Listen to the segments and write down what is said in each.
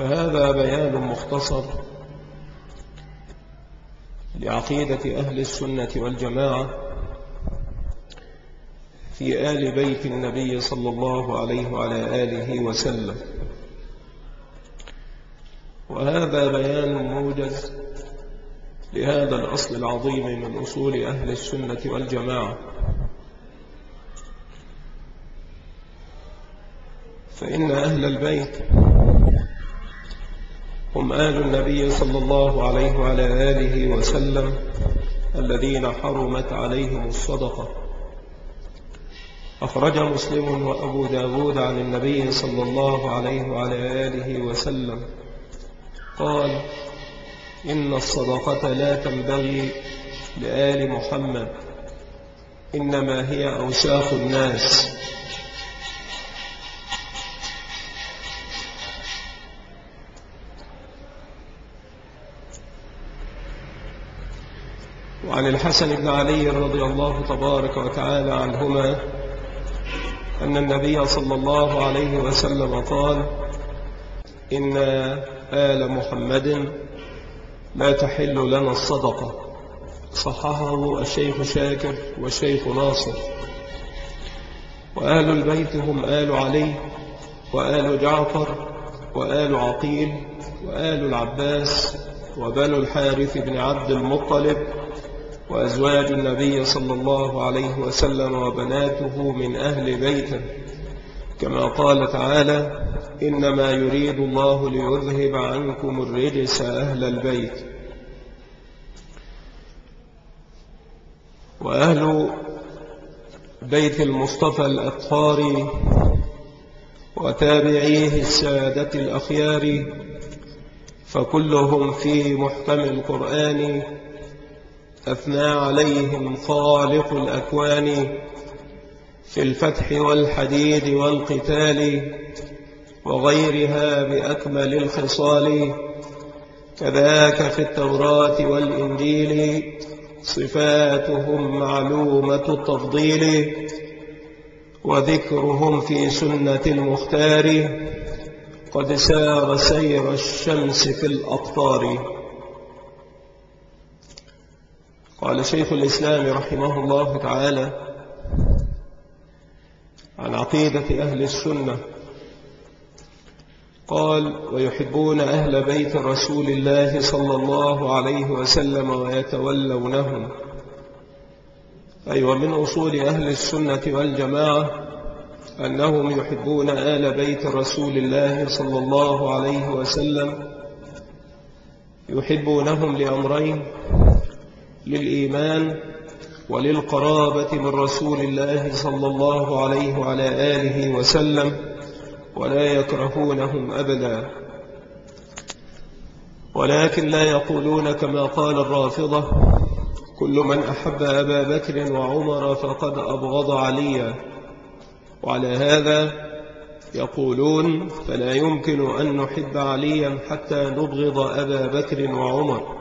فهذا بيان مختصر لعقيدة أهل السنة والجماعة في آل بيت النبي صلى الله عليه وعلى آله وسلم. وهذا بيان موجز لهذا الأصل العظيم من أصول أهل السنة والجماعة. فإن أهل البيت هم آل النبي صلى الله عليه وعلى آله وسلم الذين حرمت عليهم الصدقة. أخرج مسلم وأبو داود عن النبي صلى الله عليه وعلى آله وسلم قال إن الصدقة لا تنبغي لآل محمد إنما هي أوساخ الناس. وعن الحسن بن علي رضي الله تبارك وتعالى عنهما أن النبي صلى الله عليه وسلم قال إن آل محمد لا تحل لنا الصدقة. صححه الشيخ شاكر والشيخ ناصر. وآل البيت هم آل علي وآل جعفر وآل عقيل وآل العباس وبنو الحارث بن عبد المطلب وأزواج النبي صلى الله عليه وسلم وبناته من أهل بيته. كما قال تعالى إنما يريد الله ليذهب عنكم الرجس أهل البيت. وأهل بيت المصطفى الأطهار وتابعيه السادة الأخيار فكلهم في محكم القرآن أثنى عليهم خالق الأكوان في الفتح والحديد والقتال وغيرها بأكمل الخصال. كذاك في التوراة والإنجيل صفاتهم معلومة التفضيل وذكرهم في سنة المختار. قد سار سير الشمس في الأقطار قال شيخ الإسلام رحمه الله تعالى عن عقيدة أهل السنة قال ويحبون أهل بيت رسول الله صلى الله عليه وسلم ويتولونهم. أي أيوة ومن أصول أهل السنة والجماعة أنهم يحبون آل بيت رسول الله صلى الله عليه وسلم يحبونهم لأمرين للإيمان وللقرابة من رسول الله صلى الله عليه وعلى آله وسلم ولا يكرهونهم أبدا. ولكن لا يقولون كما قال الرافضة كل من أحب أبا بكر وعمر فقد أبغض عليا. وعلى هذا يقولون فلا يمكن أن نحب عليا حتى نبغض أبا بكر وعمر.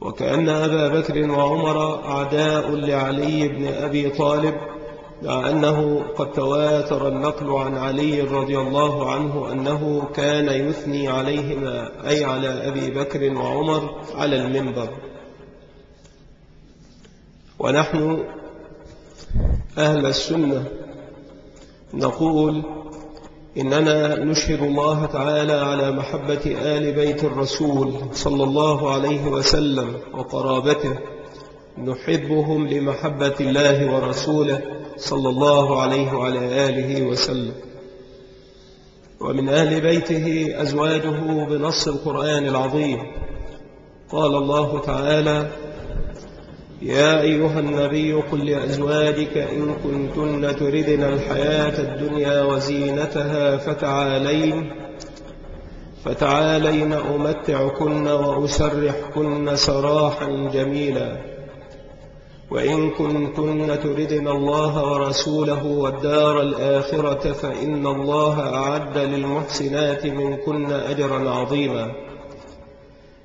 وكأن أبا بكر وعمر أعداء لعلي بن أبي طالب مع أنه قد تواتر النقل عن علي رضي الله عنه أنه كان يثني عليهما أي على أبي بكر وعمر على المنبر. ونحن أهل السنة نقول إننا نشهد الله تعالى على محبة آل بيت الرسول صلى الله عليه وسلم وقرابته. نحبهم لمحبة الله ورسوله صلى الله عليه وعلى آله وسلم. ومن آل بيته أزواجه بنص القرآن العظيم. قال الله تعالى يا أيها النبي قل لأزواجك إن كنتن تردن الحياة الدنيا وزينتها فتعالين فتعالين أمتعكن وأسرحكن سراحا جميلا. وإن كنتن تردن الله ورسوله والدار الآخرة فإن الله أعد للمحسنات منكن أجرا عظيما.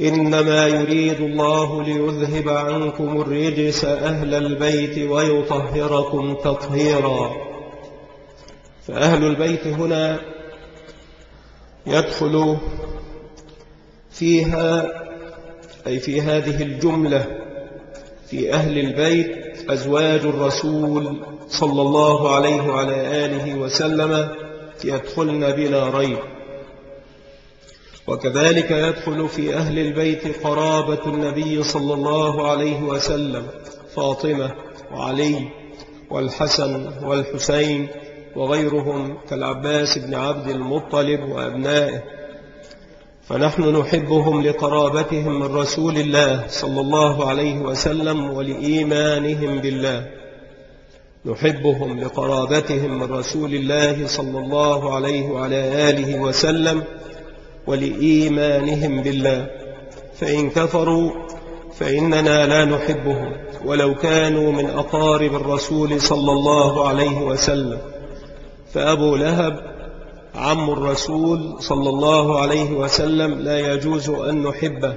إنما يريد الله ليذهب عنكم الرجس أهل البيت ويطهركم تطهيرا. فأهل البيت هنا يدخل فيها أي في هذه الجملة في أهل البيت أزواج الرسول صلى الله عليه وعلى آله وسلم يدخلن بلا ريب وكذلك يدخل في أهل البيت قرابة النبي صلى الله عليه وسلم فاطمة وعلي والحسن والحسين وغيرهم كالعباس بن عبد المطلب وأبنائه. فنحن نحبهم لقرابتهم من رسول الله صلى الله عليه وسلم ولإيمانهم بالله. نحبهم لقرابتهم من رسول الله صلى الله عليه وعلى آله وسلم ولإيمانهم بالله. فإن كفروا فإننا لا نحبهم. ولو كانوا من أقارب الرسول صلى الله عليه وسلم. فأبو لهب عم الرسول صلى الله عليه وسلم لا يجوز أن نحبه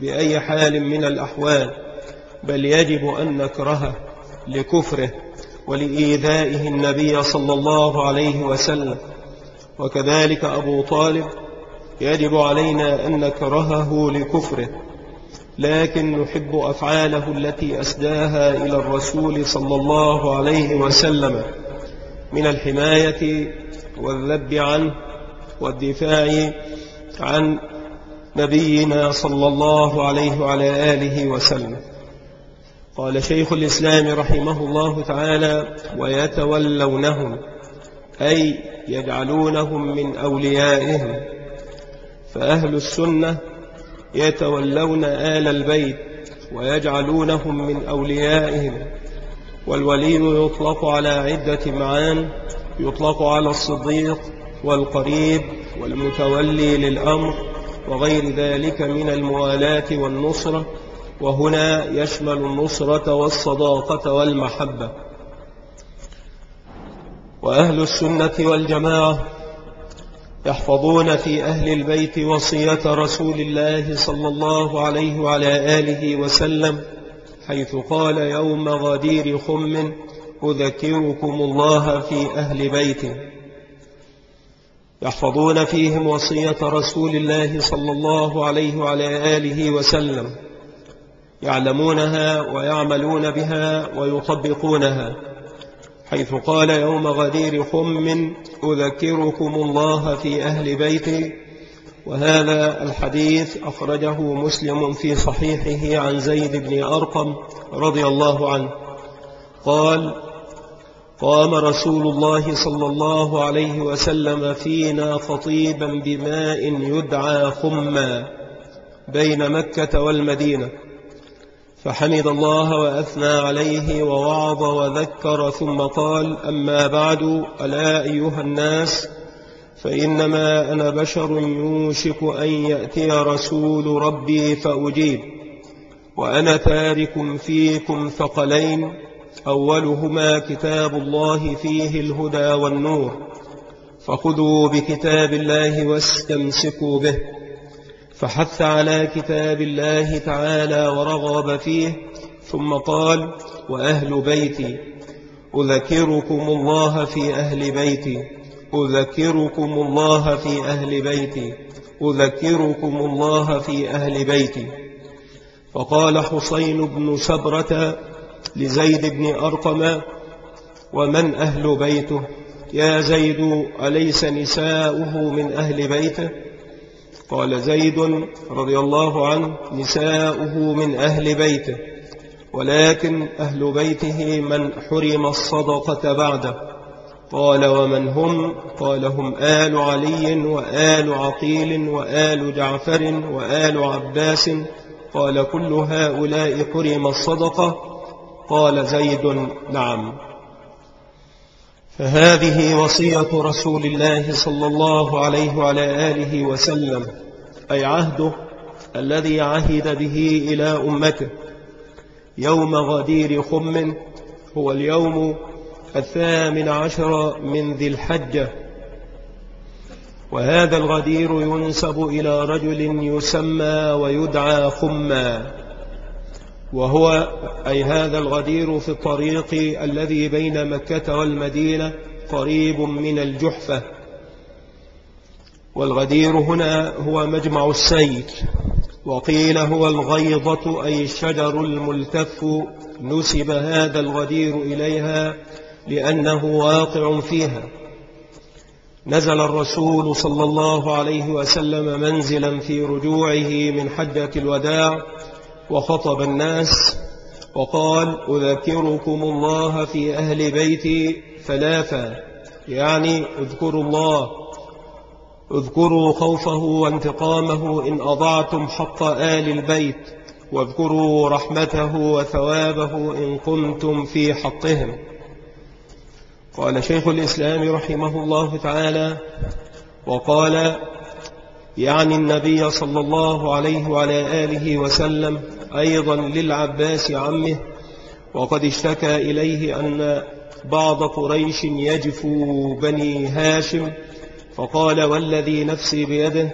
بأي حال من الأحوال بل يجب أن نكرهه لكفره ولإيذائه النبي صلى الله عليه وسلم. وكذلك أبو طالب يجب علينا أن نكرهه لكفره لكن نحب أفعاله التي أسداها إلى الرسول صلى الله عليه وسلم من الحماية والذب عنه والدفاع عن نبينا صلى الله عليه وعلى آله وسلم. قال شيخ الإسلام رحمه الله تعالى ويتولونهم أي يجعلونهم من أوليائهم. فأهل السنة يتولون آل البيت ويجعلونهم من أوليائهم والولي يطلق على عدة معان يطلق على الصديق والقريب والمتولي للأمر وغير ذلك من الموالاة والنصرة وهنا يشمل النصرة والصداقة والمحبة. وأهل السنة والجماعة يحفظون في أهل البيت وصية رسول الله صلى الله عليه وعلى آله وسلم حيث قال يوم غدير خم أذكركم الله في أهل بيته يحفظون فيهم وصية رسول الله صلى الله عليه وعلى آله وسلم. يعلمونها ويعملون بها ويطبقونها. حيث قال يوم غدير خم أذكركم الله في أهل بيتي وهذا الحديث أخرجه مسلم في صحيحه عن زيد بن أرقم رضي الله عنه. قال قام رسول الله صلى الله عليه وسلم فينا خطيبا بماء يدعى خما بين مكة والمدينة. فحمد الله وأثنى عليه ووعظ وذكر ثم قال أما بعد ألا أيها الناس فإنما أنا بشر يوشك أن يأتي رسول ربي فأجيب وأنا تارك فيكم ثقلين أولهما كتاب الله فيه الهدى والنور فخذوا بكتاب الله واستمسكوا به فحث على كتاب الله تعالى ورغب فيه ثم قال وأهل بيتي أذكركم الله في أهل بيتي أذكركم الله في أهل بيتي أذكركم الله في أهل بيتي. فقال حسين بن سبرة لزيد بن أرقم ومن أهل بيته؟ يا زيد أليس نساؤه من أهل بيته؟ قال زيد رضي الله عنه نساؤه من أهل بيته ولكن أهل بيته من حرم الصدقة بعده. قال ومن هم؟ قال هم آل علي وآل عقيل وآل جعفر وآل عباس. قال كل هؤلاء حرم الصدقة؟ قال زيد نعم. فهذه وصية رسول الله صلى الله عليه وعلى آله وسلم أي عهده الذي عهد به إلى أمته. يوم غدير خم هو اليوم الثامن عشر من ذي الحجة. وهذا الغدير ينسب إلى رجل يسمى ويدعى خما. وهو أي هذا الغدير في الطريق الذي بين مكة والمدينة قريب من الجحفة. والغدير هنا هو مجمع السيل. وقيل هو الغيضة أي الشجر الملتف. نسب هذا الغدير إليها لأنه واقع فيها. نزل الرسول صلى الله عليه وسلم منزلا في رجوعه من حجة الوداع وخطب الناس وقال أذكركم الله في أهل بيتي ثلاثة يعني اذكروا الله اذكروا خوفه وانتقامه إن أضعتم حق آل البيت واذكروا رحمته وثوابه إن كنتم في حقهم. قال شيخ الإسلام رحمه الله تعالى وقال يعني النبي صلى الله عليه وعلى آله وسلم أيضا للعباس عمه وقد اشتكى إليه أن بعض قريش يجفو بني هاشم فقال والذي نفسي بيده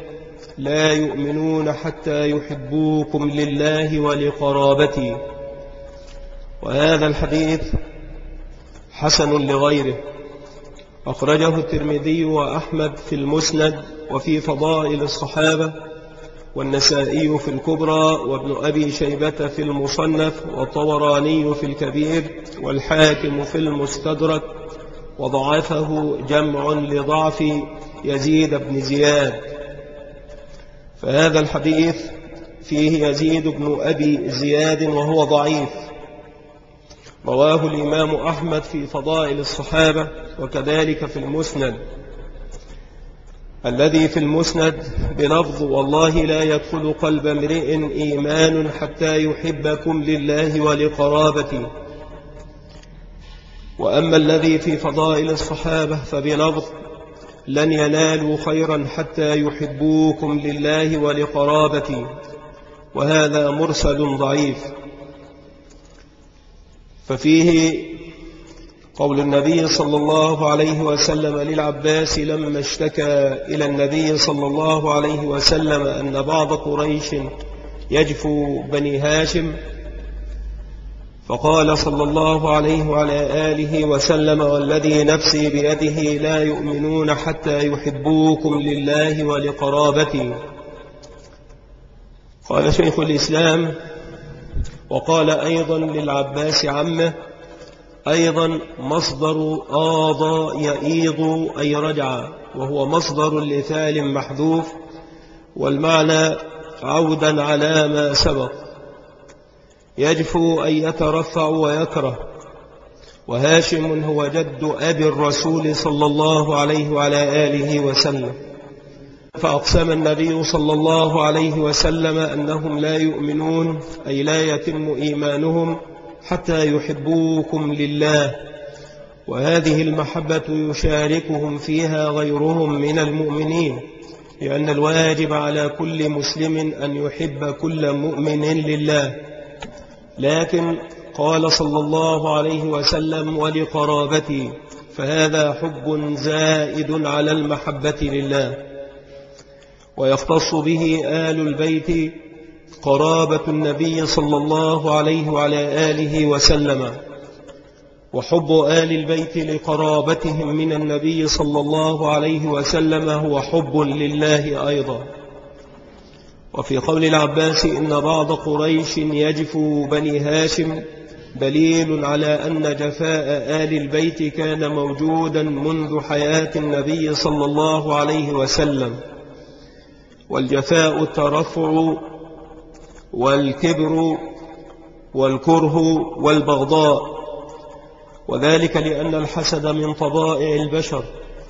لا يؤمنون حتى يحبوكم لله ولقرابتي. وهذا الحديث حسن لغيره. أخرجه الترمذي وأحمد في المسند وفي فضائل الصحابة والنسائي في الكبرى وابن أبي شيبة في المصنف والطوراني في الكبير والحاكم في المستدرك وضعفه جمع لضعف يزيد بن زياد. فهذا الحديث فيه يزيد بن أبي زياد وهو ضعيف. رواه الإمام أحمد في فضائل الصحابة وكذلك في المسند. الذي في المسند بلفظ والله لا يدخل قلب امرئ إيمان حتى يحبكم لله ولقرابتي وأما الذي في فضائل الصحابة فبلفظ لن ينالوا خيرا حتى يحبوكم لله ولقرابتي وهذا مرسل ضعيف. ففيه قول النبي صلى الله عليه وسلم للعباس لما اشتكى إلى النبي صلى الله عليه وسلم أن بعض قريش يجفو بني هاشم فقال صلى الله عليه وعلى آله وسلم والذي نفسي بيده لا يؤمنون حتى يحبوكم لله ولقرابتي. قال شيخ الإسلام وقال أيضا للعباس عمه أيضا مصدر آضى يئيض أي رجع وهو مصدر لثال محذوف والمعنى عودا على ما سبق. يجفو أن يترفع ويكره. وهاشم هو جد أبي الرسول صلى الله عليه وعلى آله وسلم. فأقسم النبي صلى الله عليه وسلم أنهم لا يؤمنون أي لا يتم إيمانهم حتى يحبوكم لله. وهذه المحبة يشاركهم فيها غيرهم من المؤمنين لأن الواجب على كل مسلم أن يحب كل مؤمن لله. لكن قال صلى الله عليه وسلم ولقرابتي فهذا حب زائد على المحبة لله. ويختص به آل البيت قرابة النبي صلى الله عليه وعلى آله وسلم. وحب آل البيت لقرابتهم من النبي صلى الله عليه وسلم هو حب لله أيضا. وفي قول العباس إن بعض قريش يجفو بني هاشم دليل على أن جفاء آل البيت كان موجودا منذ حياة النبي صلى الله عليه وسلم. والجفاء الترفع والكبر والكره والبغضاء. وذلك لأن الحسد من طبائع البشر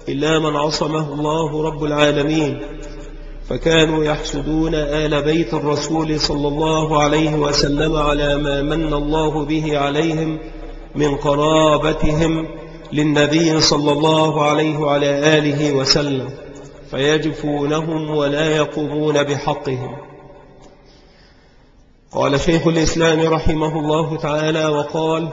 إلا من عصمه الله رب العالمين. فكانوا يحسدون آل بيت الرسول صلى الله عليه وسلم على ما من الله به عليهم من قرابتهم للنبي صلى الله عليه وعلى آله وسلم. فيجفونهم ولا يقومون بحقهم. قال شيخ الإسلام رحمه الله تعالى وقال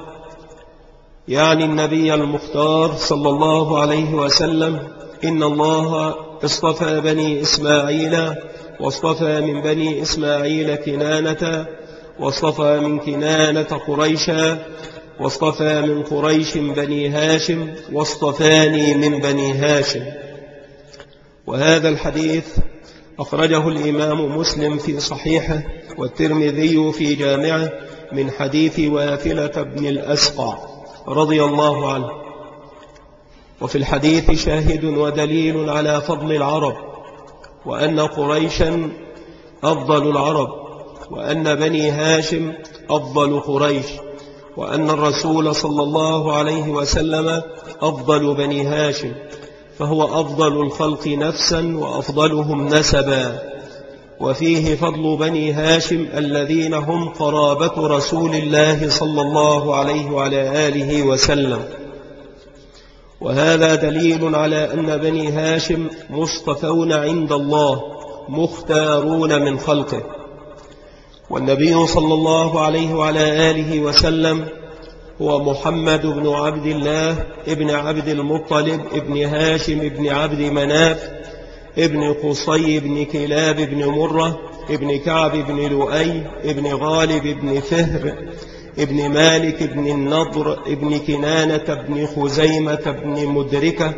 يعني النبي المختار صلى الله عليه وسلم إن الله اصطفى بني إسماعيل واصطفى من بني إسماعيل كنانة واصطفى من كنانة قريشا واصطفى من قريش بني هاشم واصطفاني من بني هاشم. وهذا الحديث أخرجه الإمام مسلم في صحيحه والترمذي في جامعه من حديث واثلة بن الأسقع رضي الله عنه. وفي الحديث شاهد ودليل على فضل العرب وأن قريشا أفضل العرب وأن بني هاشم أفضل قريش وأن الرسول صلى الله عليه وسلم أفضل بني هاشم. فهو أفضل الخلق نفسا وأفضلهم نسبا. وفيه فضل بني هاشم الذين هم قرابة رسول الله صلى الله عليه وعلى آله وسلم. وهذا دليل على أن بني هاشم مصطفون عند الله مختارون من خلقه. والنبي صلى الله عليه وعلى آله وسلم هو محمد بن عبد الله ابن عبد المطلب ابن هاشم ابن عبد مناف ابن قصي بن كلاب بن مرة ابن كعب بن لؤي ابن غالب بن فهر ابن مالك بن النضر ابن كنانة بن خزيمة بن مدركة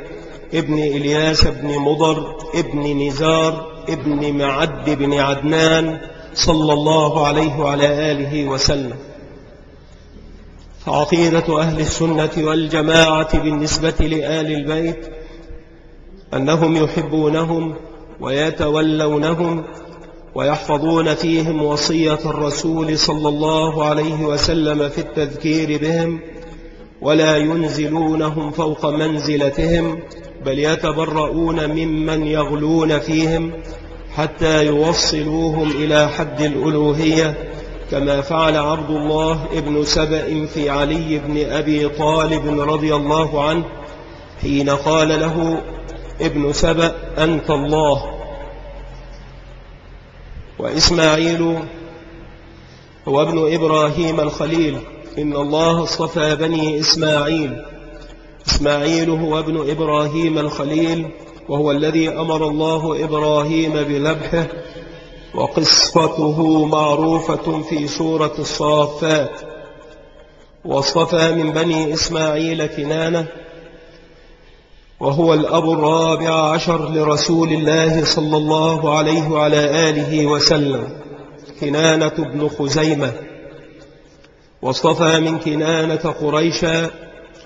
ابن إلياس بن مضر ابن نزار ابن معد بن عدنان صلى الله عليه وعلى آله وسلم فعقيدة أهل السنة والجماعة بالنسبة لآل البيت أنهم يحبونهم ويتولونهم ويحفظون فيهم وصية الرسول صلى الله عليه وسلم في التذكير بهم ولا ينزلونهم فوق منزلتهم بل يتبرؤون ممن يغلون فيهم حتى يوصلوهم إلى حد الألوهية كما فعل عبد الله ابن سبأ في علي بن أبي طالب رضي الله عنه حين قال له ابن سبأ أنت الله. وإسماعيل هو ابن إبراهيم الخليل إن الله اصطفى بني إسماعيل. إسماعيل هو ابن إبراهيم الخليل وهو الذي أمر الله إبراهيم بذبحه وقصته معروفة في سورة الصافات. واصطفى من بني إسماعيل كنانة وهو الأب الرابع عشر لرسول الله صلى الله عليه وعلى آله وسلم كنانة بن خزيمة. واصطفى من كنانة قريشا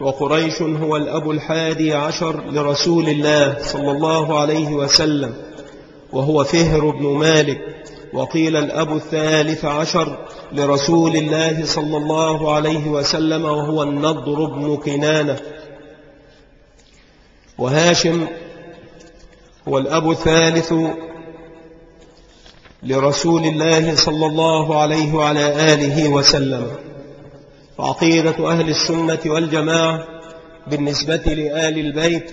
وقريش هو الأب الحادي عشر لرسول الله صلى الله عليه وسلم. وهو فهر بن مالك وقيل الأب الثالث عشر لرسول الله صلى الله عليه وسلم وهو النضر بن كنانة. وهاشم والأب الثالث لرسول الله صلى الله عليه وعلى آله وسلم. وعقيدة أهل السنة والجماعة بالنسبة لآل البيت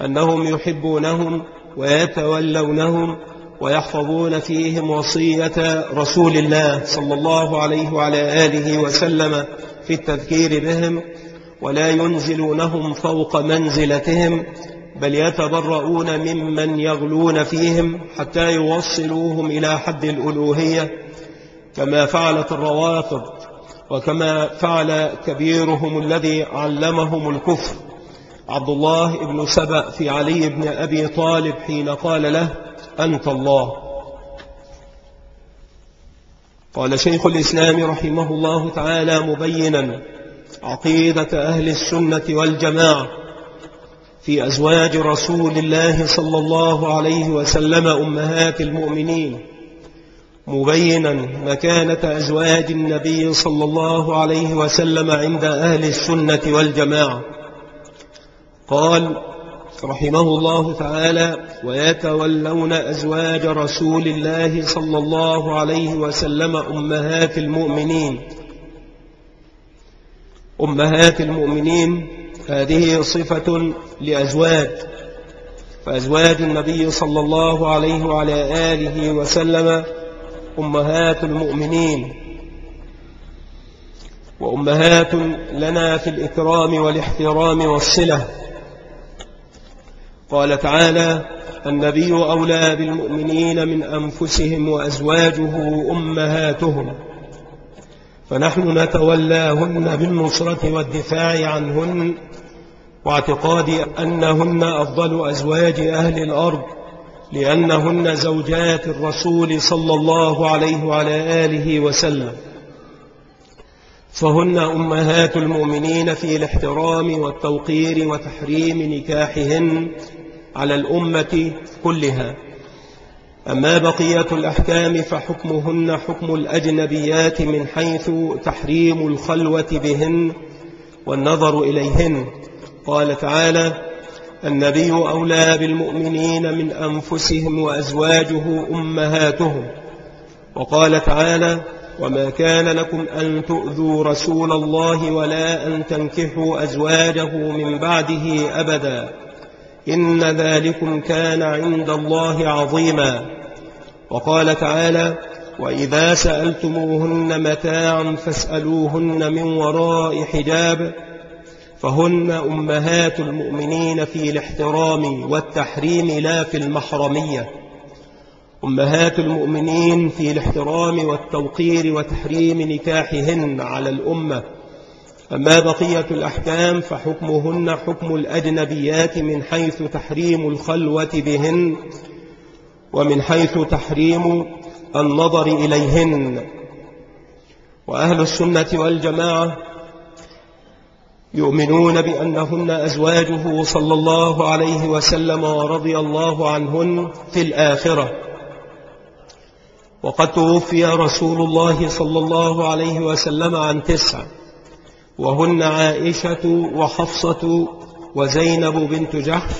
أنهم يحبونهم ويتولونهم ويحفظون فيهم وصية رسول الله صلى الله عليه وعلى آله وسلم في التذكير بهم ولا ينزلونهم فوق منزلتهم بل يتبرؤون ممن يغلون فيهم حتى يوصلوهم إلى حد الألوهية كما فعلت الروافض وكما فعل كبيرهم الذي علمهم الكفر عبد الله بن سبأ في علي بن أبي طالب حين قال له أنت الله. قال شيخ الإسلام رحمه الله تعالى مبينا عقيدة أهل السنة والجماعة في أزواج رسول الله صلى الله عليه وسلم أمهات المؤمنين مبينا مكانة أزواج النبي صلى الله عليه وسلم عند أهل السنة والجماعة. قال رحمه الله تعالى ويتولون أزواج رسول الله صلى الله عليه وسلم أمهات المؤمنين. أمهات المؤمنين هذه صفة لأزواج. فأزواج النبي صلى الله عليه وعلى آله وسلم أمهات المؤمنين. وأمهات لنا في الإكرام والاحترام والصلة. قال تعالى النبي أولى بالمؤمنين من أنفسهم وأزواجه أمهاتهم فنحن نتولاهن بالنصرة والدفاع عنهن واعتقاد أنهن أفضل أزواج أهل الأرض لأنهن زوجات الرسول صلى الله عليه وعلى آله وسلم. فهن أمهات المؤمنين في الاحترام والتوقير وتحريم نكاحهن على الأمة كلها. أما بقية الأحكام فحكمهن حكم الأجنبيات من حيث تحريم الخلوة بهن والنظر إليهن. قال تعالى النبي أولى بالمؤمنين من أنفسهم وأزواجه أمهاتهم. وقال تعالى وما كان لكم أن تؤذوا رسول الله ولا أن تنكحوا أزواجه من بعده أبدا. إن ذلكم كان عند الله عظيما. وقال تعالى وإذا سألتموهن متاعا فاسألوهن من وراء حجاب فهن أمهات المؤمنين في الاحترام والتحريم لا في المحرمية. أمهات المؤمنين في الاحترام والتوقير وتحريم نكاحهن على الأمة. أما بقية الأحكام فحكمهن حكم الأجنبيات من حيث تحريم الخلوة بهن ومن حيث تحريم النظر إليهن. وأهل السنة والجماعة يؤمنون بأنهن أزواجه صلى الله عليه وسلم ورضي الله عنهن في الآخرة. وقد توفي رسول الله صلى الله عليه وسلم عن تسع. وهن عائشة وحفصة وزينب بنت جحش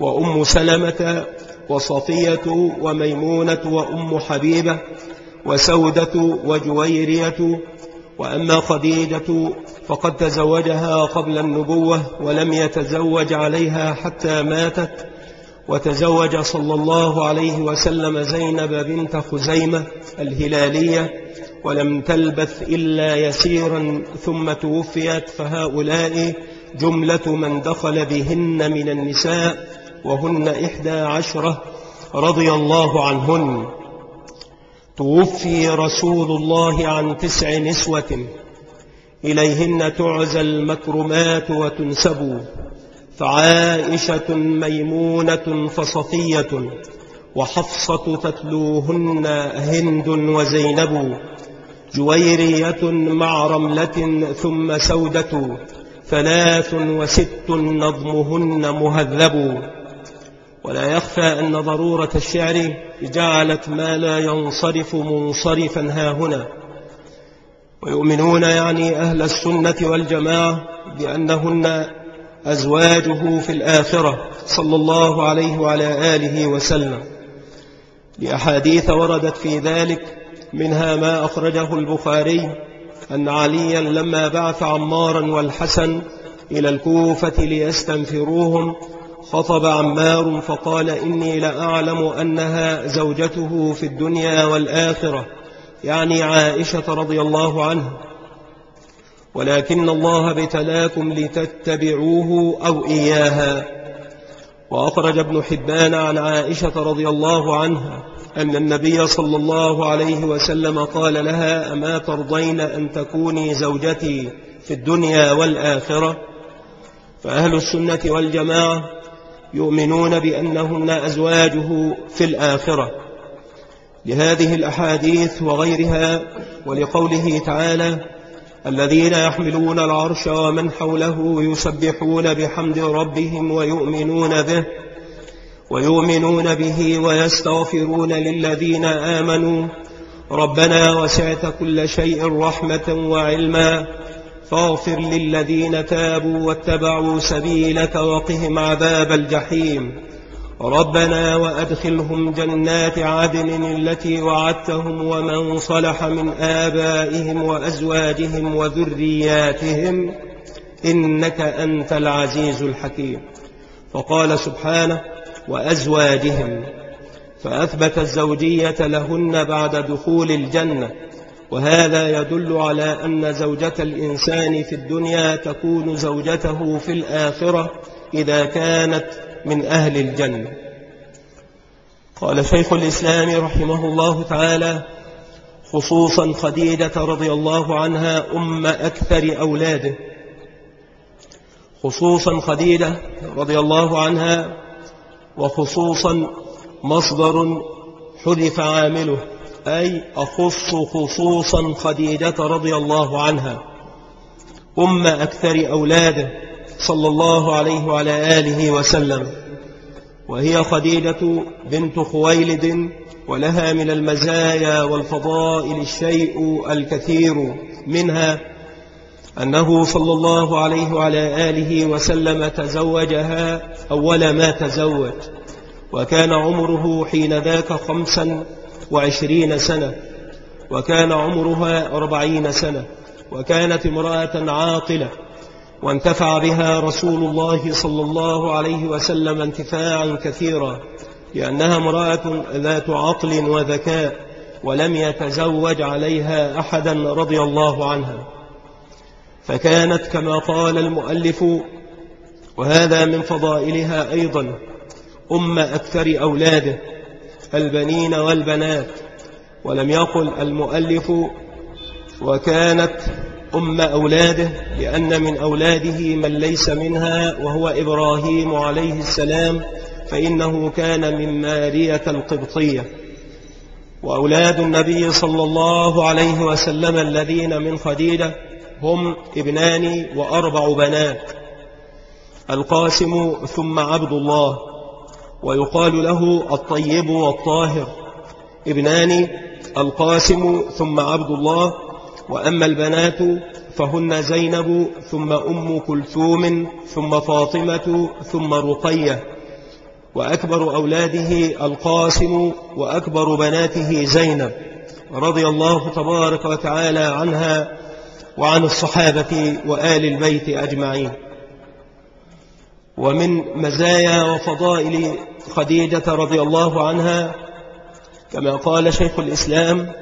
وأم سلمة وصفية وميمونة وأم حبيبة وسودة وجويرية وأما خديجة فقد تزوجها قبل النبوة ولم يتزوج عليها حتى ماتت وتزوج صلى الله عليه وسلم زينب بنت خزيمة الهلالية ولم تلبث إلا يسيرا ثم توفيت فهؤلاء جملة من دخل بهن من النساء وهن إحدى عشرة رضي الله عنهن. توفي رسول الله عن تسع نسوة. إليهن تعزى المكرمات وتنسب. فعائشة ميمونة فصفية. وحفصة تتلوهن هند وزينب. جويرية مع رملة ثم سودة ثلاث وست نظمهن مهذب. ولا يخفى أن ضرورة الشعر جعلت ما لا ينصرف منصرفا ها هنا. ويؤمنون يعني أهل السنة والجماعة بأنهن أزواجه في الآخرة صلى الله عليه وعلى آله وسلم. لأحاديث وردت في ذلك منها ما أخرجه البخاري أن عليا لما بعث عمارا والحسن إلى الكوفة ليستنفروهم خطب عمار فقال إني لأعلم أنها زوجته في الدنيا والآخرة يعني عائشة رضي الله عنها ولكن الله ابتلاكم لتتبعوه أو إياها. وأخرج ابن حبان عن عائشة رضي الله عنها أن النبي صلى الله عليه وسلم قال لها أما ترضين أن تكوني زوجتي في الدنيا والآخرة؟ فأهل السنة والجماعة يؤمنون بأنهن أزواجه في الآخرة. لهذه الأحاديث وغيرها ولقوله تعالى الذين يحملون العرش ومن حوله يسبحون بحمد ربهم ويؤمنون به. ويؤمنون به ويستغفرون للذين آمنوا. ربنا وسعت كل شيء رحمة وعلما. فاغفر للذين تابوا واتبعوا سبيلك وقهم عذاب الجحيم. ربنا وأدخلهم جنات عدن التي وعدتهم ومن صلح من آبائهم وأزواجهم وذرياتهم. إنك أنت العزيز الحكيم. فقال سبحانه وأزواجهم فأثبت الزوجية لهن بعد دخول الجنة. وهذا يدل على أن زوجة الإنسان في الدنيا تكون زوجته في الآخرة إذا كانت من أهل الجنة. قال شيخ الإسلام رحمه الله تعالى خصوصا خديجة رضي الله عنها أم أكثر أولاده. خصوصا خديجة رضي الله عنها وخصوصا مصدر حذف عامله أي أخص خصوصا خديجة رضي الله عنها أم أكثر أولاده صلى الله عليه وعلى آله وسلم. وهي خديجة بنت خويلد ولها من المزايا والفضائل الشيء الكثير منها أنه صلى الله عليه وعلى آله وسلم تزوجها أول ما تزوج. وكان عمره حين ذاك خمسا وعشرين سنة. وكان عمرها أربعين سنة. وكانت امرأة عاقلة. وانتفع بها رسول الله صلى الله عليه وسلم انتفاعا كثيرا لأنها امرأة ذات عقل وذكاء ولم يتزوج عليها أحدا رضي الله عنها. فكانت كما قال المؤلف وهذا من فضائلها أيضا أم أكثر أولاده البنين والبنات. ولم يقل المؤلف وكانت أم أولاده لأن من أولاده من ليس منها وهو إبراهيم عليه السلام فإنه كان من مارية القبطية. وأولاد النبي صلى الله عليه وسلم الذين من خديجة هم ابنان وأربع بنات القاسم ثم عبد الله ويقال له الطيب والطاهر ابنان القاسم ثم عبد الله وأما البنات فهن زينب ثم أم كلثوم ثم فاطمة ثم رقية وأكبر أولاده القاسم وأكبر بناته زينب رضي الله تبارك وتعالى عنها وعن الصحابة وآل البيت أجمعين. ومن مزايا وفضائل خديجة رضي الله عنها كما قال شيخ الإسلام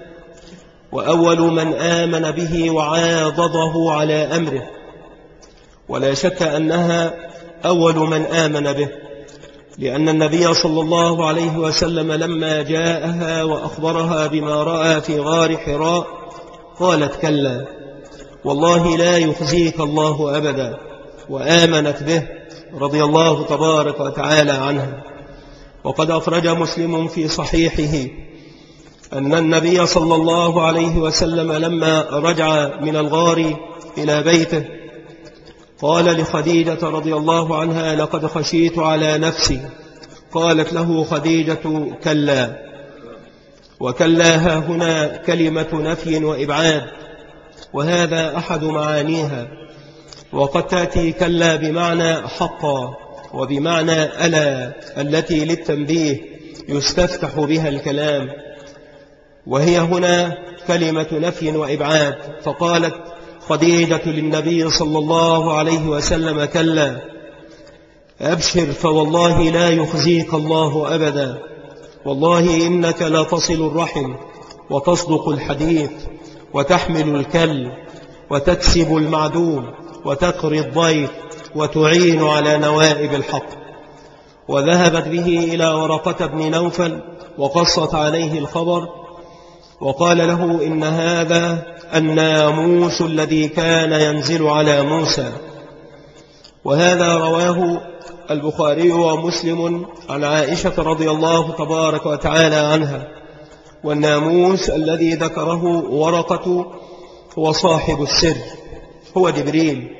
وأول من آمن به وعاضده على أمره. ولا شك أنها أول من آمن به لأن النبي صلى الله عليه وسلم لما جاءها وأخبرها بما رأى في غار حراء قالت كلا. والله لا يخزيك الله أبدا وآمنت به رضي الله تبارك وتعالى عنها وقد أخرج مسلم في صحيحه أن النبي صلى الله عليه وسلم لما رجع من الغار إلى بيته قال لخديجة رضي الله عنها لقد خشيت على نفسي. قالت له خديجة كلا. وكلاها هنا كلمة نفي وإبعاد. وهذا أحد معانيها. وقد تأتي كلا بمعنى حقا وبمعنى ألا التي للتنبيه يستفتح بها الكلام. وهي هنا كلمة نفي وإبعاد. فقالت خديجة للنبي صلى الله عليه وسلم كلا أبشر فوالله لا يخزيك الله أبدا. والله إنك لا تصل الرحم وتصدق الحديث. وتحمل الكل وتكسب المعدوم وتقري الضيف وتعين على نوائب الحق. وذهبت به إلى ورقة بن نوفل وقصت عليه الخبر وقال له إن هذا الناموس الذي كان ينزل على موسى. وهذا رواه البخاري ومسلم عن عائشة رضي الله تبارك وتعالى عنها. والناموس الذي ذكره ورقة هو صاحب السر هو جبريل.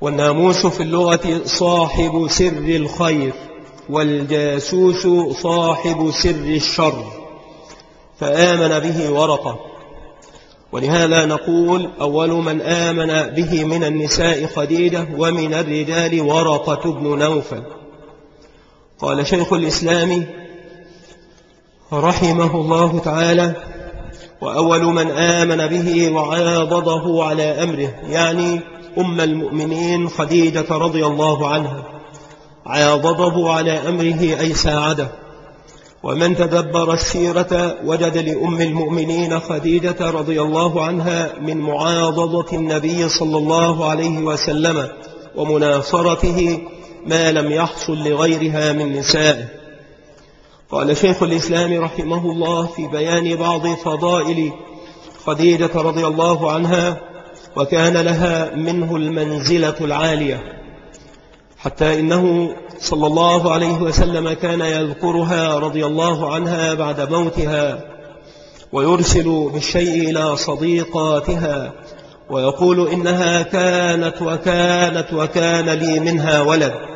والناموس في اللغة صاحب سر الخير والجاسوس صاحب سر الشر. فآمن به ورقة. ولهذا نقول أول من آمن به من النساء خديجة ومن الرجال ورقة بن نوفل. قال شيخ الإسلام رحمه الله تعالى. وأول من آمن به وعاضده على أمره يعني أم المؤمنين خديجة رضي الله عنها عاضده على أمره أي ساعده. ومن تدبر السيرة وجد لأم المؤمنين خديجة رضي الله عنها من معاضدة النبي صلى الله عليه وسلم ومناصرته ما لم يحصل لغيرها من نسائه. قال شيخ الإسلام رحمه الله في بيان بعض فضائل خديجة رضي الله عنها وكان لها منه المنزلة العالية حتى إنه صلى الله عليه وسلم كان يذكرها رضي الله عنها بعد موتها ويرسل بالشيء إلى صديقاتها ويقول إنها كانت وكانت وكان لي منها ولد.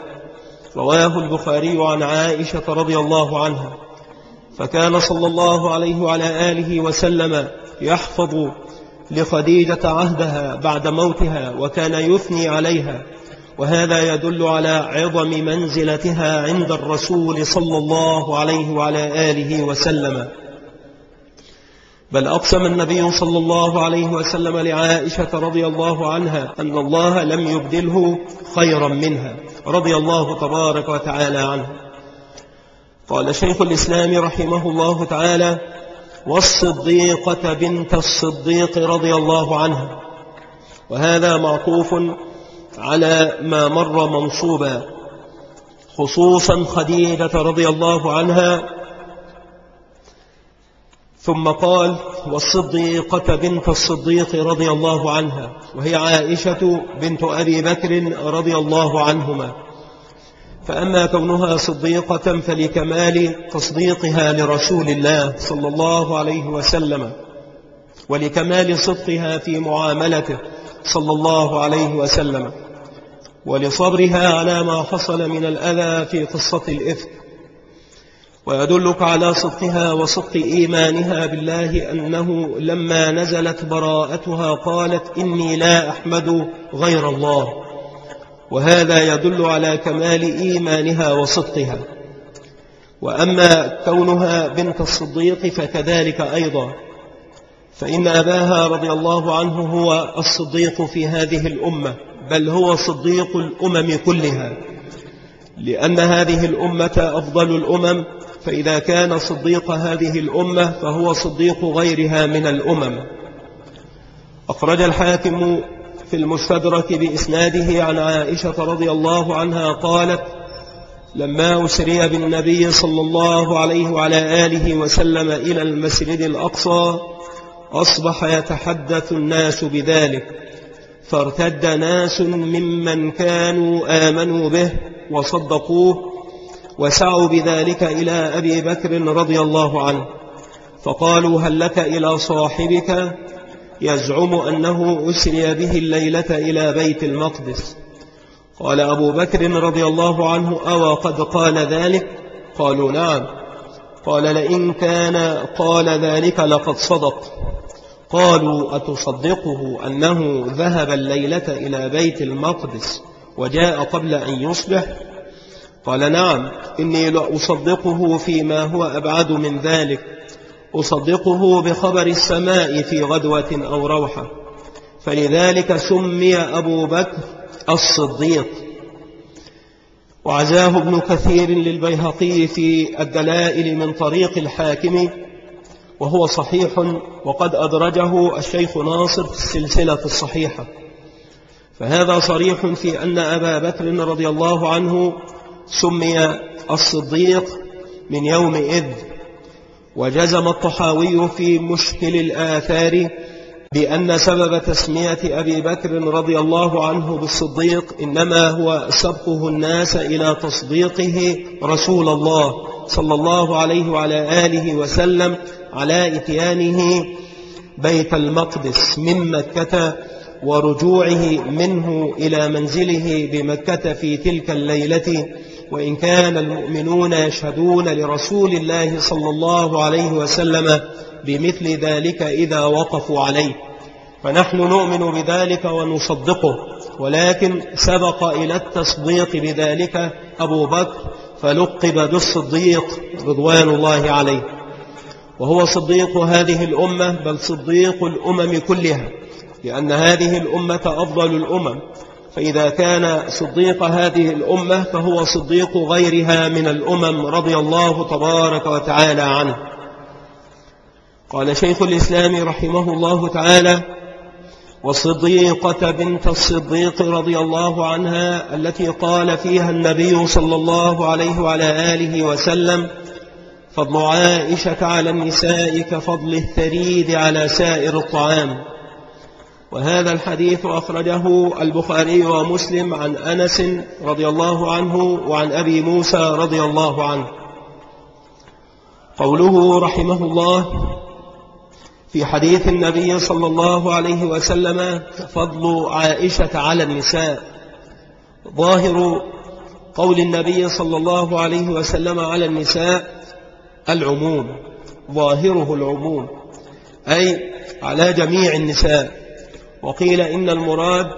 رواه البخاري عن عائشة رضي الله عنها. فكان صلى الله عليه وعلى آله وسلم يحفظ لخديجة عهدها بعد موتها وكان يثني عليها وهذا يدل على عظم منزلتها عند الرسول صلى الله عليه وعلى آله وسلم. بل أقسم النبي صلى الله عليه وسلم لعائشة رضي الله عنها أن الله لم يبدله خيرا منها رضي الله تبارك وتعالى عنها قال شيخ الإسلام رحمه الله تعالى والصديقة بنت الصديق رضي الله عنها وهذا معطوف على ما مر منصوبا خصوصا خديجة رضي الله عنها ثم قال والصديقة بنت الصديق رضي الله عنها وهي عائشة بنت أبي بكر رضي الله عنهما. فأما كونها صديقة فلكمال تصديقها لرسول الله صلى الله عليه وسلم ولكمال صدقها في معاملته صلى الله عليه وسلم ولصبرها على ما حصل من الأذى في قصة الإفك. ويدلك على صدقها وصدق إيمانها بالله أنه لما نزلت براءتها قالت إني لا أحمد غير الله. وهذا يدل على كمال إيمانها وصدقها. وأما كونها بنت الصديق فكذلك أيضا. فإن أباها رضي الله عنه هو الصديق في هذه الأمة بل هو صديق الأمم كلها. لأن هذه الأمة أفضل الأمم فإذا كان صديق هذه الأمة فهو صديق غيرها من الأمم. أخرج الحاكم في المستدرك بإسناده عن عائشة رضي الله عنها قالت لما أسري بالنبي صلى الله عليه وعلى آله وسلم إلى المسجد الأقصى أصبح يتحدث الناس بذلك فارتد ناس ممن كانوا آمنوا به وصدقوه وسعوا بذلك إلى أبي بكر رضي الله عنه. فقالوا هل لك إلى صاحبك؟ يزعم أنه أسري به الليلة إلى بيت المقدس. قال أبو بكر رضي الله عنه أو قد قال ذلك؟ قالوا نعم. قال لئن كان قال ذلك لقد صدق. قالوا أتصدقه أنه ذهب الليلة إلى بيت المقدس وجاء قبل أن يصبح؟ قال نعم إني لأصدقه فيما هو أبعد من ذلك أصدقه بخبر السماء في غدوة أو روحة فلذلك سمي أبو بكر الصديق. وعزاه ابن كثير للبيهقي في الدلائل من طريق الحاكم وهو صحيح وقد أدرجه الشيخ ناصر في السلسلة الصحيحة. فهذا صريح في أن أبا بكر رضي الله عنه سمي الصديق من يومئذ وجزم الطحاوي في مشكل الآثار بأن سبب تسمية أبي بكر رضي الله عنه بالصديق إنما هو سبقه الناس إلى تصديقه رسول الله صلى الله عليه وعلى آله وسلم على إتيانه بيت المقدس من مكة ورجوعه منه إلى منزله بمكة في تلك الليلة وإن كان المؤمنون يشهدون لرسول الله صلى الله عليه وسلم بمثل ذلك إذا وقفوا عليه. فنحن نؤمن بذلك ونصدقه ولكن سبق إلى التصديق بذلك أبو بكر فلقب بالصديق رضوان الله عليه. وهو صديق هذه الأمة بل صديق الأمم كلها لأن هذه الأمة أفضل الأمم. فإذا كان صديق هذه الأمة فهو صديق غيرها من الأمم رضي الله تبارك وتعالى عنه. قال شيخ الإسلام رحمه الله تعالى والصديقة بنت الصديق رضي الله عنها التي قال فيها النبي صلى الله عليه وعلى آله وسلم فضل عائشة على النساء كفضل الثريد على سائر الطعام وهذا الحديث أخرجه البخاري ومسلم عن أنس رضي الله عنه وعن أبي موسى رضي الله عنه. قوله رحمه الله في حديث النبي صلى الله عليه وسلم فضل عائشة على النساء. ظاهر قول النبي صلى الله عليه وسلم على النساء العموم ظاهره العموم أي على جميع النساء. وقيل إن المراد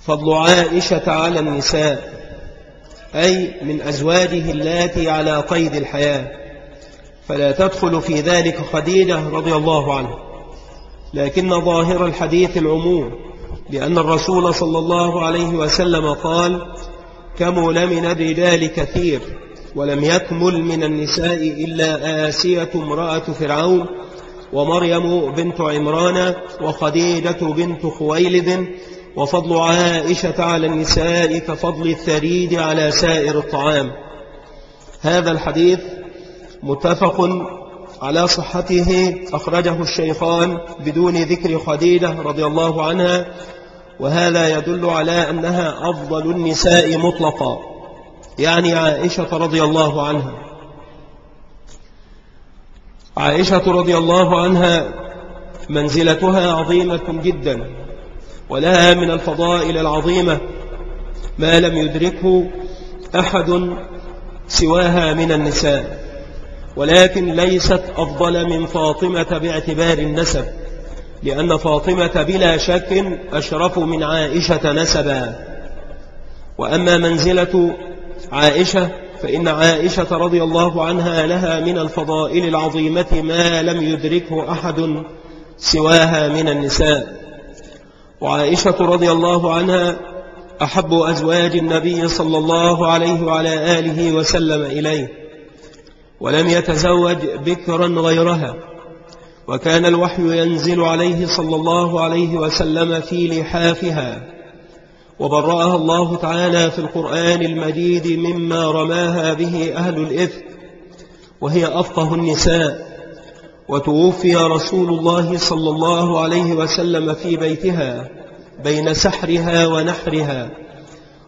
فضل عائشة على النساء أي من أزواجه اللاتي على قيد الحياة. فلا تدخل في ذلك خديجة رضي الله عنه لكن ظاهر الحديث العموم لأن الرسول صلى الله عليه وسلم قال كمل من الرجال كثير ولم يكمل من النساء إلا آسية امرأة فرعون ومريم بنت عمران وخديجة بنت خويلد وفضل عائشة على النساء كفضل الثريد على سائر الطعام. هذا الحديث متفق على صحته أخرجه الشيخان بدون ذكر خديجة رضي الله عنها وهذا يدل على أنها أفضل النساء مطلقا. يعني عائشة رضي الله عنها. عائشة رضي الله عنها منزلتها عظيمة جدا ولها من الفضائل العظيمة ما لم يدركه أحد سواها من النساء ولكن ليست أفضل من فاطمة باعتبار النسب لأن فاطمة بلا شك أشرف من عائشة نسبا. وأما منزلة عائشة فإن عائشة رضي الله عنها لها من الفضائل العظيمة ما لم يدركه أحد سواها من النساء. وعائشة رضي الله عنها أحب أزواج النبي صلى الله عليه وعلى آله وسلم إليه ولم يتزوج بكرا غيرها وكان الوحي ينزل عليه صلى الله عليه وسلم في لحافها. وبرأها الله تعالى في القرآن المجيد مما رماها به أهل الإفك وهي أفقه النساء. وتوفي رسول الله صلى الله عليه وسلم في بيتها بين سحرها ونحرها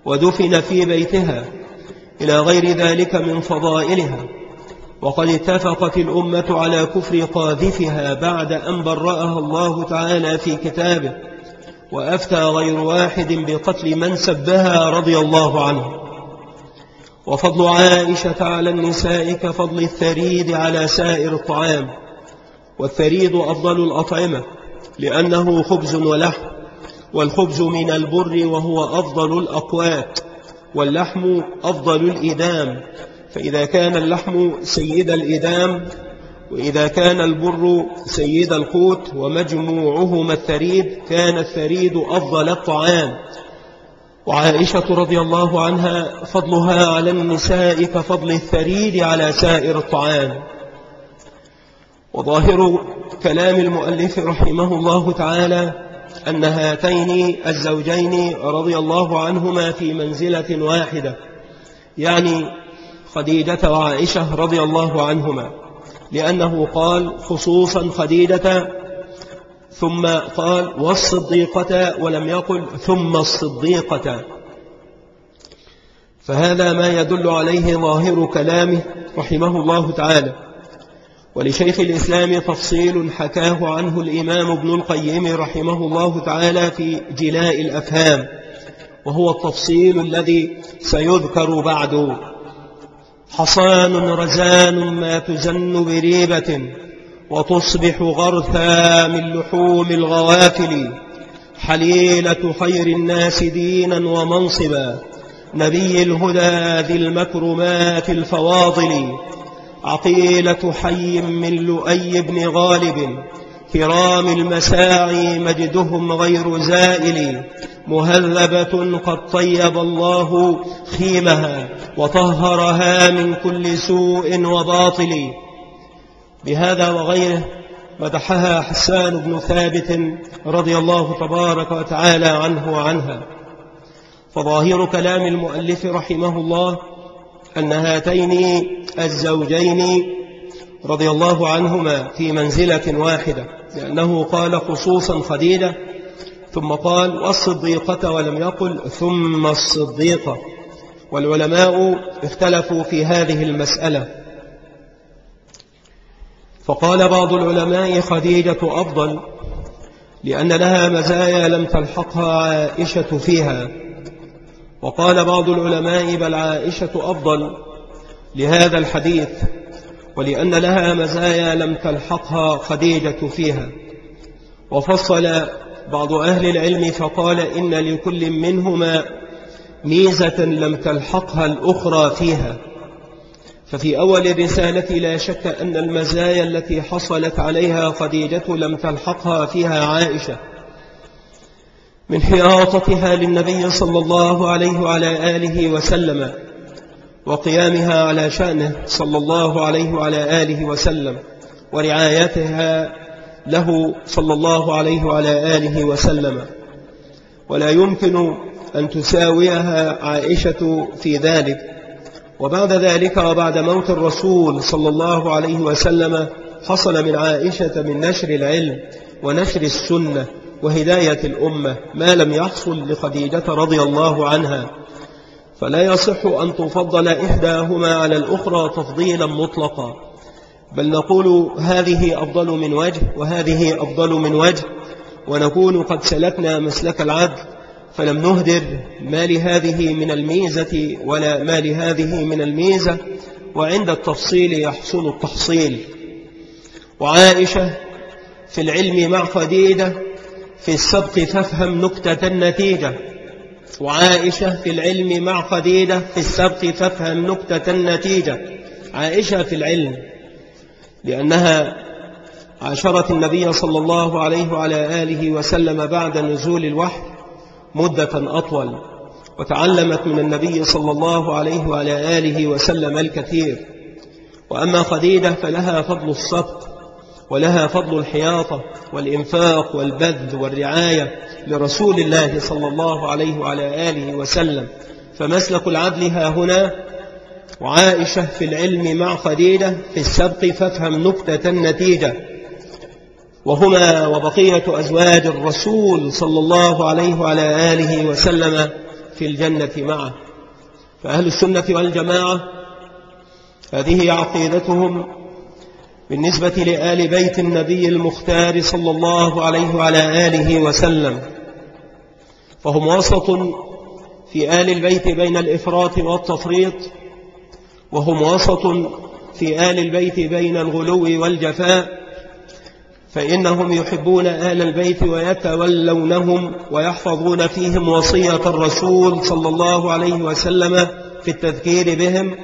ودفن في بيتها إلى غير ذلك من فضائلها. وقد اتفقت الأمة على كفر قاذفها بعد أن برأها الله تعالى في كتابه. وأفتى غير واحد بقتل من سبها رضي الله عنه. وفضل عائشة على النساء كفضل الثريد على سائر الطعام. والثريد أفضل الأطعمة لأنه خبز ولحم. والخبز من البر وهو أفضل الأقوات واللحم أفضل الإدام. فإذا كان اللحم سيد الإدام وإذا كان البر سيد القوت ومجموعهما الثريد كان الثريد أفضل الطعام. وعائشة رضي الله عنها فضلها على النساء كفضل الثريد على سائر الطعام. وظاهر كلام المؤلف رحمه الله تعالى أن هاتين الزوجين رضي الله عنهما في منزلة واحدة يعني خديجة وعائشة رضي الله عنهما. لأنه قال خصوصا خديجة ثم قال والصديقة ولم يقل ثم الصديقة. فهذا ما يدل عليه ظاهر كلامه رحمه الله تعالى. ولشيخ الإسلام تفصيل حكاه عنه الإمام ابن القيم رحمه الله تعالى في جلاء الأفهام وهو التفصيل الذي سيذكر بعد. حصان رزان ما تزن بريبة وتصبح غرثا من لحوم الغوافل. حليلة خير الناس دينا ومنصبا. نبي الهدى ذي المكرمات الفواضل. عقيلة حي من لؤي بن غالب. كرام المساعي مجدهم غير زائل مهذبة قد طيب الله خيمها وطهرها من كل سوء وباطل. بهذا وغيره مدحها حسان بن ثابت رضي الله تبارك وتعالى عنه وعنها. فظاهر كلام المؤلف رحمه الله أن هاتين الزوجين رضي الله عنهما في منزلة واحدة لأنه قال خصوصا خديدة ثم قال والصديقة ولم يقل ثم الصديقة. والعلماء اختلفوا في هذه المسألة. فقال بعض العلماء خديجة أفضل لأن لها مزايا لم تلحقها عائشة فيها. وقال بعض العلماء بل عائشة أفضل لهذا الحديث. ولأن لها مزايا لم تلحقها خديجة فيها. وفصل بعض أهل العلم فقال إن لكل منهما ميزة لم تلحقها الأخرى فيها. ففي أول الرسالة لا شك أن المزايا التي حصلت عليها خديجة لم تلحقها فيها عائشة. من حياطتها للنبي صلى الله عليه وعلى آله وسلم. وقيامها على شأنه صلى الله عليه وعلى آله وسلم ورعايتها له صلى الله عليه وعلى آله وسلم. ولا يمكن أن تساويها عائشة في ذلك. وبعد ذلك وبعد موت الرسول صلى الله عليه وسلم حصل من عائشة من نشر العلم ونشر السنة وهداية الأمة ما لم يحصل لخديجة رضي الله عنها. فلا يصح أن تفضل إحداهما على الأخرى تفضيلا مطلقا. بل نقول هذه أفضل من وجه وهذه أفضل من وجه ونكون قد سلكنا مسلك العدل فلم نهدر ما لهذه من الميزة ولا ما لهذه من الميزة وعند التفصيل يحصل التحصيل. وعائشة في العلم مع خديدة في السبق فافهم نكتة النتيجة. وعائشة في العلم مع خديدة في السبق فافهم نكتة النتيجة. عائشة في العلم لأنها عاشرت النبي صلى الله عليه وعلى آله وسلم بعد نزول الوحي مدة أطول وتعلمت من النبي صلى الله عليه وعلى آله وسلم الكثير. وأما خديدة فلها فضل السبق ولها فضل الحياطة والإنفاق والبذل والرعاية لرسول الله صلى الله عليه وعلى آله وسلم. فمسلك العدل ها هنا وعائشة في العلم مع خديجة في السبق فافهم نكتة النتيجة. وهما وبقية أزواج الرسول صلى الله عليه وعلى آله وسلم في الجنة معه. فأهل السنة والجماعة هذه عقيدتهم بالنسبة لآل بيت النبي المختار صلى الله عليه وعلى آله وسلم. فهم وسط في آل البيت بين الإفراط والتفريط وهم وسط في آل البيت بين الغلو والجفاء فإنهم يحبون آل البيت ويتولونهم ويحفظون فيهم وصية الرسول صلى الله عليه وسلم في التذكير بهم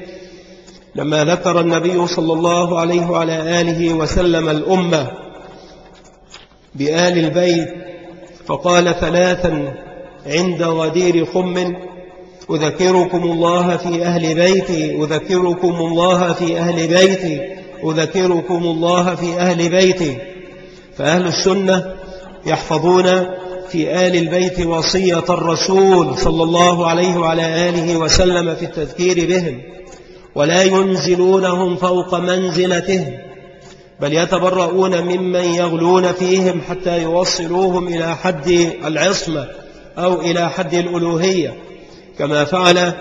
لما ذكر النبي صلى الله عليه وعلى آله وسلم الأمة بآل البيت فقال ثلاثا عند غدير خم أذكركم الله في أهل بيتي أذكركم الله في أهل بيتي أذكركم الله في أهل بيتي. فأهل السنة يحفظون في آل البيت وصية الرسول صلى الله عليه وعلى آله وسلم في التذكير بهم. ولا ينزلونهم فوق منزلتهم بل يتبرؤون ممن يغلون فيهم حتى يوصلوهم إلى حد العصمة أو إلى حد الألوهية. كما فعل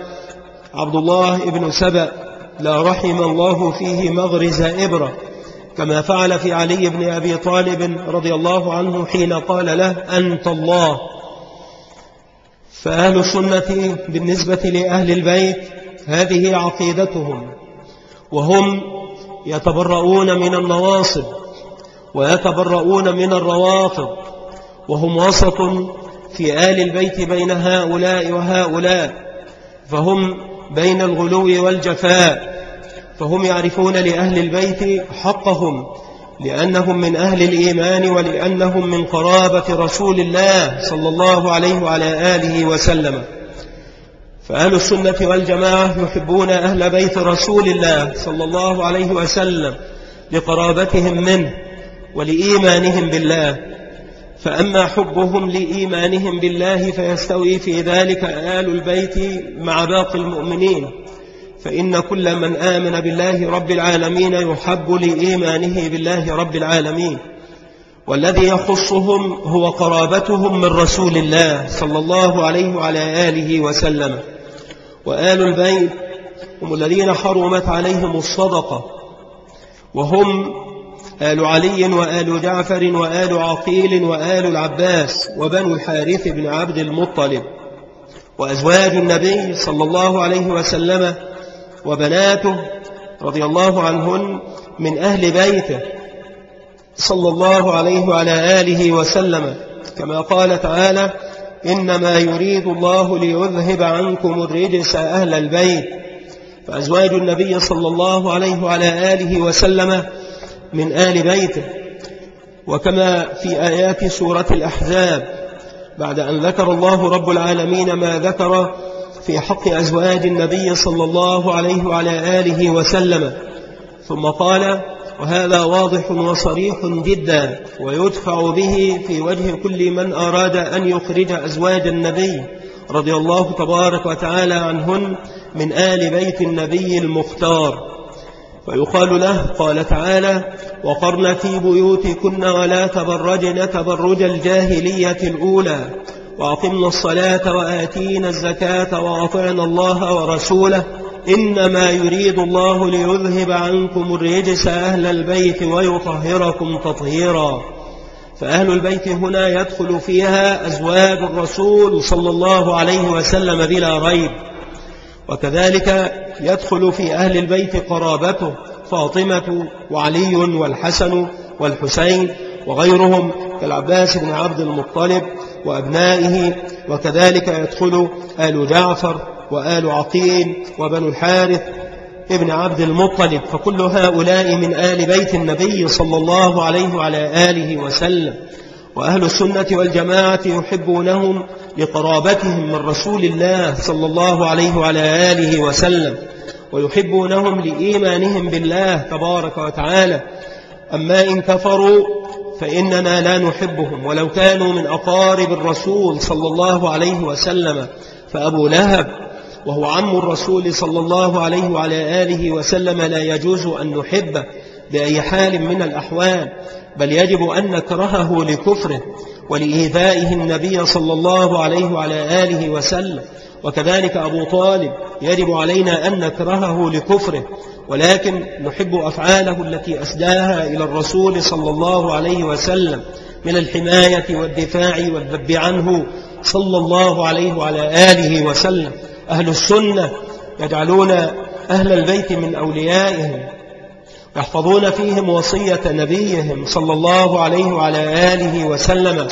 عبد الله بن سبأ لا رحم الله فيه مغرز إبرة. كما فعل في علي بن أبي طالب رضي الله عنه حين قال له أنت الله. فأهل السنة بالنسبة لأهل البيت هذه عقيدتهم وهم يتبرؤون من النواصب ويتبرؤون من الروافض وهم وسط في آل البيت بين هؤلاء وهؤلاء فهم بين الغلو والجفاء فهم يعرفون لأهل البيت حقهم لأنهم من أهل الإيمان ولأنهم من قرابة رسول الله صلى الله عليه وعلى آله وسلم. فأهل السنة والجماعة يحبون أهل بيت رسول الله صلى الله عليه وسلم لقرابتهم منه ولإيمانهم بالله. فأما حبهم لإيمانهم بالله فيستوي في ذلك آل البيت مع باقي المؤمنين. فإن كل من آمن بالله رب العالمين يحب لإيمانه بالله رب العالمين. والذي يخصهم هو قرابتهم من رسول الله صلى الله عليه وعلى آله وسلم. وآل البيت هم الذين حرمت عليهم الصدقة. وهم آل علي وآل جعفر وآل عقيل وآل العباس وبنو الحارث بن عبد المطلب. وأزواج النبي صلى الله عليه وسلم وبناته رضي الله عنهن من أهل بيته صلى الله عليه وعلى آله وسلم. كما قال تعالى إنما يريد الله ليذهب عنكم الرجس أهل البيت. فأزواج النبي صلى الله عليه وعلى آله وسلم من آل بيته. وكما في آيات سورة الأحزاب بعد أن ذكر الله رب العالمين ما ذكر في حق أزواج النبي صلى الله عليه وعلى آله وسلم. ثم قال وهذا واضح وصريح جدا ويدفع به في وجه كل من أراد أن يخرج أزواج النبي رضي الله تبارك وتعالى عنهن من آل بيت النبي المختار. ويقال له قال تعالى وقرن في بيوتكن ولا تبرجن تبرج الجاهلية الأولى وأقمنا الصلاة وآتينا الزكاة وأطعنا الله ورسوله إنما يريد الله ليذهب عنكم الرجس أهل البيت ويطهركم تطهيرا. فأهل البيت هنا يدخل فيها أزواج الرسول صلى الله عليه وسلم بلا ريب. وكذلك يدخل في أهل البيت قرابته فاطمة وعلي والحسن والحسين وغيرهم كالعباس بن عبد المطلب وأبنائه. وكذلك يدخل آل جعفر وآل عقيل وبنو الحارث ابن عبد المطلب فكل هؤلاء من آل بيت النبي صلى الله عليه وعلى آله وسلم. وأهل السنة والجماعة يحبونهم لقرابتهم من رسول الله صلى الله عليه وعلى آله وسلم ويحبونهم لإيمانهم بالله تبارك وتعالى. أما إن كفروا فإننا لا نحبهم ولو كانوا من أقارب الرسول صلى الله عليه وسلم. فأبو لهب وهو عم الرسول صلى الله عليه وعلى آله وسلم لا يجوز أن نحبه بأي حال من الأحوال بل يجب أن نكرهه لكفره ولإيذائه النبي صلى الله عليه وعلى آله وسلم. وكذلك أبو طالب يجب علينا أن نكرهه لكفره ولكن نحب أفعاله التي أسداها إلى الرسول صلى الله عليه وسلم من الحماية والدفاع والذب عنه صلى الله عليه وعلى آله وسلم. أهل السنة يجعلون أهل البيت من أوليائهم يحفظون فيهم وصية نبيهم صلى الله عليه وعلى آله وسلم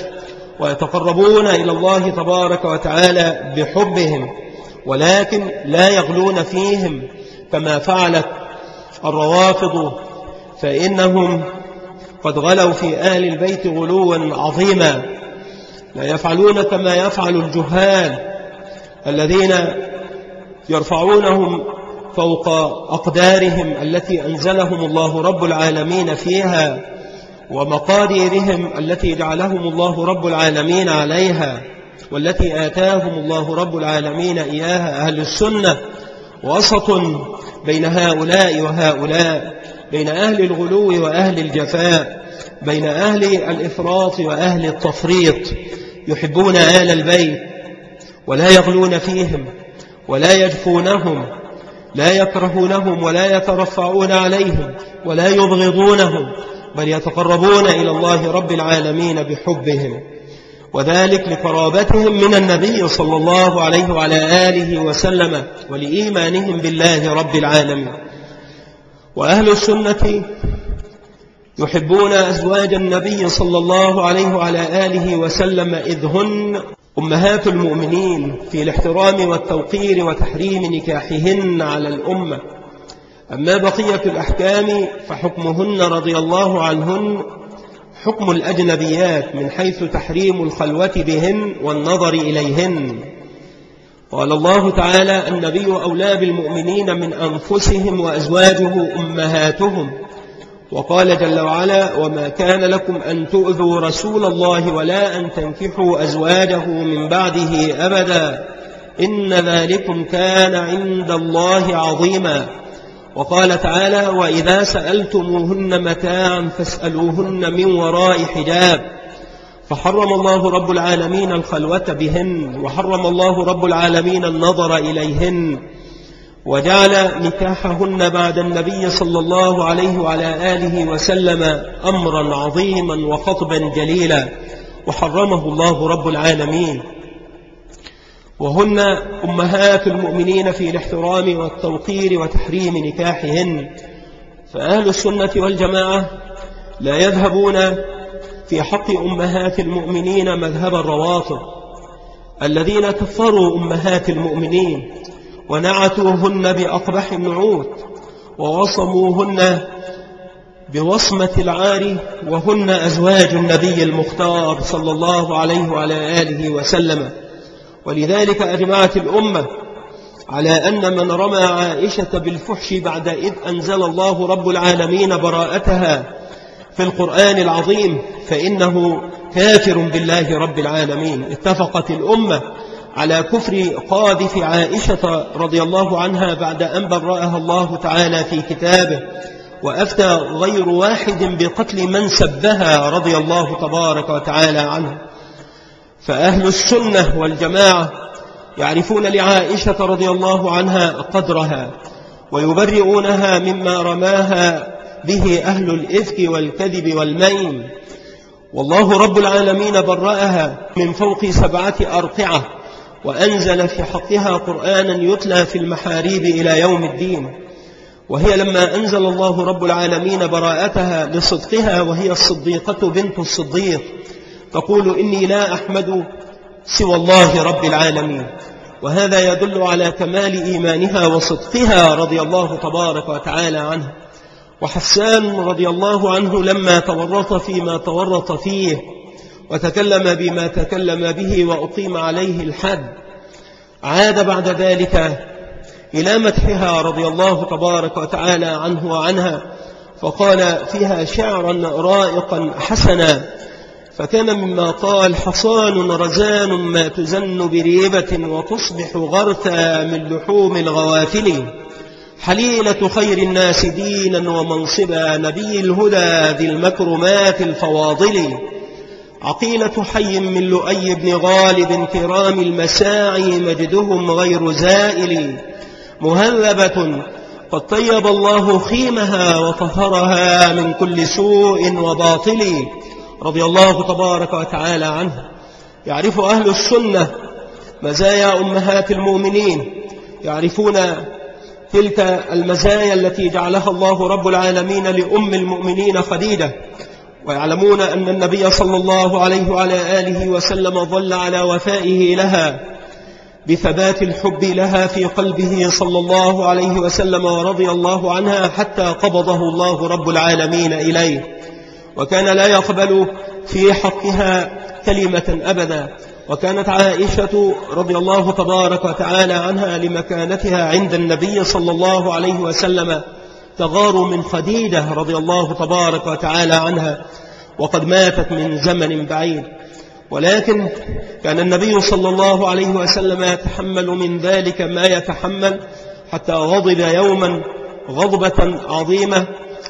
ويتقربون إلى الله تبارك وتعالى بحبهم ولكن لا يغلون فيهم كما فعلت الروافض فإنهم قد غلوا في آل البيت غلوا عظيما لا يفعلون كما يفعل الجهال الذين يرفعونهم فوق أقدارهم التي أنزلهم الله رب العالمين فيها ومقاديرهم التي جعلهم الله رب العالمين عليها والتي آتاهم الله رب العالمين إياها أهل السنة وسط بين هؤلاء وهؤلاء بين أهل الغلو وأهل الجفاء بين أهل الإفراط وأهل التفريط يحبون آل البيت ولا يغلون فيهم ولا يجفونهم لا يكرهونهم ولا يترفعون عليهم ولا يبغضونهم بل يتقربون إلى الله رب العالمين بحبهم وذلك لقرابتهم من النبي صلى الله عليه وعلى آله وسلم ولإيمانهم بالله رب العالمين وأهل السنة يحبون أزواج النبي صلى الله عليه وعلى آله وسلم إذ هن أمهات المؤمنين في الاحترام والتوقير وتحريم نكاحهن على الأمة. أما بقية الأحكام فحكمهن رضي الله عنهن حكم الأجنبيات من حيث تحريم الخلوة بهن والنظر إليهن. قال الله تعالى النبي أولى بالمؤمنين من أنفسهم وأزواجه أمهاتهم. وقال جل وعلا وما كان لكم أن تؤذوا رسول الله ولا أن تنكحوا أزواجه من بعده أبدا. إن ذلكم كان عند الله عظيما. وقال تعالى وإذا سألتموهن متاعا فاسألوهن من وراء حجاب. فحرم الله رب العالمين الخلوة بهن وحرم الله رب العالمين النظر إليهن. وجعل نكاحهن بعد النبي صلى الله عليه وعلى آله وسلم أمرا عظيما وخطبا جليلا وحرمه الله رب العالمين. وهن أمهات المؤمنين في الاحترام والتوقير وتحريم نكاحهن. فأهل السنة والجماعة لا يذهبون في حق أمهات المؤمنين مذهب الروافض الذين كفروا أمهات المؤمنين. ونعتوهن بأقبح النعوت ووصموهن بوصمة العار وهن أزواج النبي المختار صلى الله عليه وعلى آله وسلم. ولذلك أجمعت الأمة على أن من رمى عائشة بالفحش بعد إذ أنزل الله رب العالمين براءتها في القرآن العظيم فإنه كافر بالله رب العالمين. اتفقت الأمة على كفر قاذف عائشة رضي الله عنها بعد أن برأها الله تعالى في كتابه وأفتى غير واحد بقتل من سبها رضي الله تبارك وتعالى عنه. فأهل السنة والجماعة يعرفون لعائشة رضي الله عنها قدرها ويبرئونها مما رماها به أهل الإفك والكذب والمين. والله رب العالمين برأها من فوق سبعة أرقعة. وأنزل في حقها قرآنا يتلى في المحاريب إلى يوم الدين. وهي لما أنزل الله رب العالمين براءتها لصدقها وهي الصديقة بنت الصديق. تقول إني لا أحمد سوى الله رب العالمين. وهذا يدل على كمال إيمانها وصدقها رضي الله تبارك وتعالى عنها وحسان رضي الله عنه لما تورط فيما تورط فيه وتكلم بما تكلم به وأقيم عليه الحد. عاد بعد ذلك إلى مدحها رضي الله تبارك وتعالى عنه وعنها فقال فيها شعرا رائقا حسنا فكان مما قال حصان رزان ما تزن بريبة وتصبح غرثا من لحوم الغوافل. حليلة خير الناس دينا ومنصبا نبي الهدى ذي المكرمات الفواضل. عقيلة حي من لؤي بن غالب كرام المساعي مجدهم غير زائل مهذبة قد طيب الله خيمها وطهرها من كل سوء وباطل رضي الله تبارك وتعالى عنه. يعرف أهل السنة مزايا أمهات المؤمنين يعرفون تلك المزايا التي جعلها الله رب العالمين لأم المؤمنين خديدة ويعلمون أن النبي صلى الله عليه وعلى آله وسلم ظل على وفائه لها بثبات الحب لها في قلبه صلى الله عليه وسلم ورضي الله عنها حتى قبضه الله رب العالمين إليه. وكان لا يقبل في حقها كلمة أبدا. وكانت عائشة رضي الله تبارك وتعالى عنها لمكانتها عند النبي صلى الله عليه وسلم. تغار من خديدة رضي الله تبارك وتعالى عنها وقد ماتت من زمن بعيد. ولكن كان النبي صلى الله عليه وسلم يتحمل من ذلك ما يتحمل حتى غضب يوما غضبة عظيمة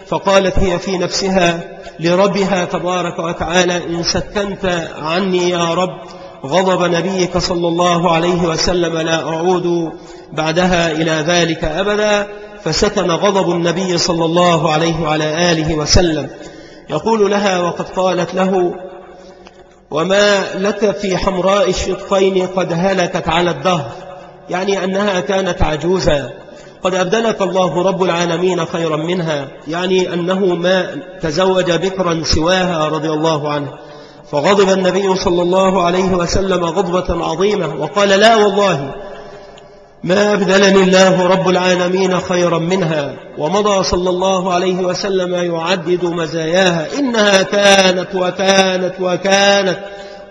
فقالت هي في نفسها لربها تبارك وتعالى إن سكنت عني يا رب غضب نبيك صلى الله عليه وسلم لا أعود بعدها إلى ذلك أبدا. فسكن غضب النبي صلى الله عليه وعلى آله وسلم. يقول لها وقد قالت له وما لك في حمراء الشقين قد هلكت على الدهر؟ يعني أنها كانت عجوزا قد أبدلك الله رب العالمين خيرا منها. يعني أنه ما تزوج بكرا سواها رضي الله عنه. فغضب النبي صلى الله عليه وسلم غضبة عظيمة. وقال لا والله ما أبدلني الله رب العالمين خيرا منها ومضى صلى الله عليه وسلم يعدد مزاياها. إنها كانت وكانت وكانت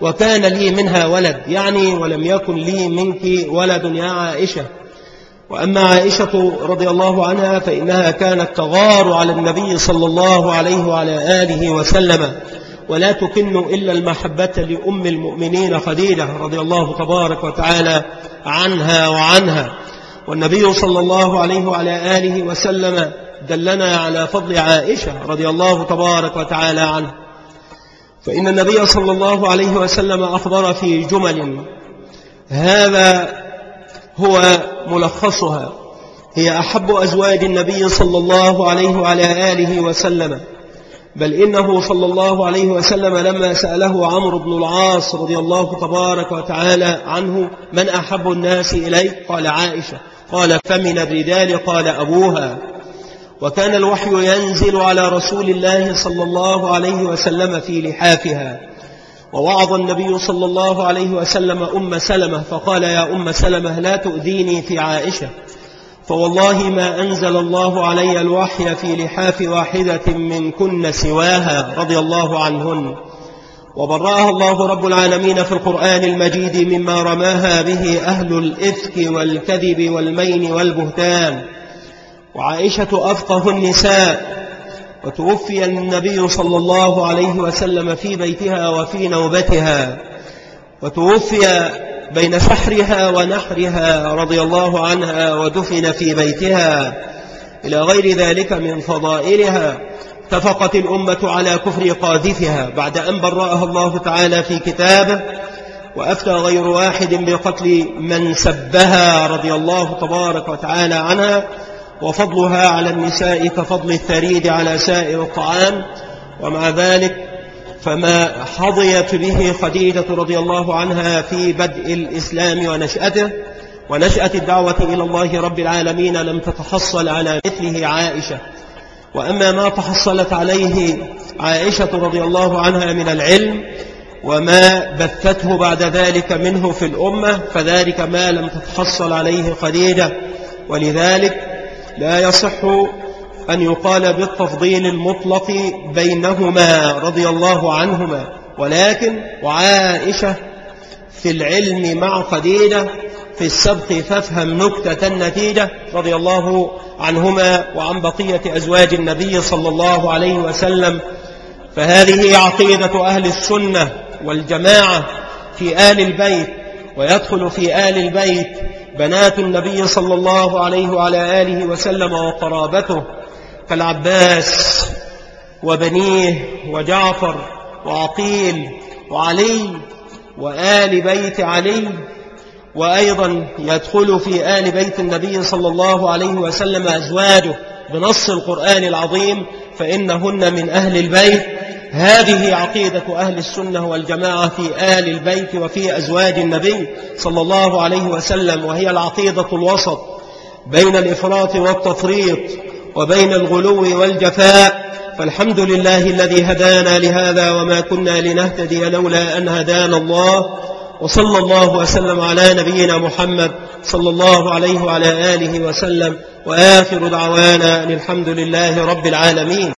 وكان لي منها ولد يعني ولم يكن لي منك ولد يا عائشة. وأما عائشة رضي الله عنها فإنها كانت تغار على النبي صلى الله عليه وعلى آله وسلم. ولا تكن إلا المحبة لأم المؤمنين خديجة رضي الله تبارك وتعالى عنها وعنها. والنبي صلى الله عليه وعلى آله وسلم دلنا على فضل عائشة رضي الله تبارك وتعالى عنه فإن النبي صلى الله عليه وسلم أخبر في جمل هذا هو ملخصها. هي أحب أزواج النبي صلى الله عليه وعلى آله وسلم. بل إنه صلى الله عليه وسلم لما سأله عمرو بن العاص رضي الله تبارك وتعالى عنه من أحب الناس إليك قال عائشة. قال فمن الرجال؟ قال أبوها. وكان الوحي ينزل على رسول الله صلى الله عليه وسلم في لحافها. ووعظ النبي صلى الله عليه وسلم أم سلمة فقال يا أم سلمة لا تؤذيني في عائشة. فوالله ما أنزل الله علي الوحي في لحاف واحدة من كن سواها رضي الله عنهن. وبرأها الله رب العالمين في القرآن المجيد مما رماها به أهل الإفك والكذب والمين والبهتان. وعائشة أفقه النساء. وتوفي النبي صلى الله عليه وسلم في بيتها وفي نوبتها. وتوفي بين سحرها ونحرها رضي الله عنها ودفن في بيتها. إلى غير ذلك من فضائلها اتفقت الأمة على كفر قاذفها بعد أن برأها الله تعالى في كتابه. وأفتى غير واحد بقتل من سبها رضي الله تبارك وتعالى عنها. وفضلها على النساء كفضل الثريد على سائر الطعام. ومع ذلك فما حظيت به خديجة رضي الله عنها في بدء الإسلام ونشأته ونشأة الدعوة إلى الله رب العالمين لم تتحصل على مثله عائشة. وأما ما تحصلت عليه عائشة رضي الله عنها من العلم وما بثته بعد ذلك منه في الأمة فذلك ما لم تتحصل عليه خديجة. ولذلك لا يصح أن يقال بالتفضيل المطلق بينهما رضي الله عنهما. ولكن وعائشة في العلم مع خديجة في السبق فافهم نكتة النتيجة رضي الله عنهما وعن بقية أزواج النبي صلى الله عليه وسلم. فهذه عقيدة أهل السنة والجماعة في آل البيت ويدخل في آل البيت بنات النبي صلى الله عليه وعلى آله وسلم وقرابته. كالعباس وبنيه وجعفر وعقيل وعلي وآل بيت علي وأيضا يدخل في آل بيت النبي صلى الله عليه وسلم أزواجه بنص القرآن العظيم فإنهن من أهل البيت. هذه عقيدة أهل السنة والجماعة في آل البيت وفي أزواج النبي صلى الله عليه وسلم وهي العقيدة الوسط بين الإفراط والتفريط. وبين الغلو والجفاء فالحمد لله الذي هدانا لهذا وما كنا لنهتدي لولا أن هدانا الله وصلى الله وسلم على نبينا محمد صلى الله عليه وعلى آله وسلم وآخر دعوانا أن الحمد لله رب العالمين.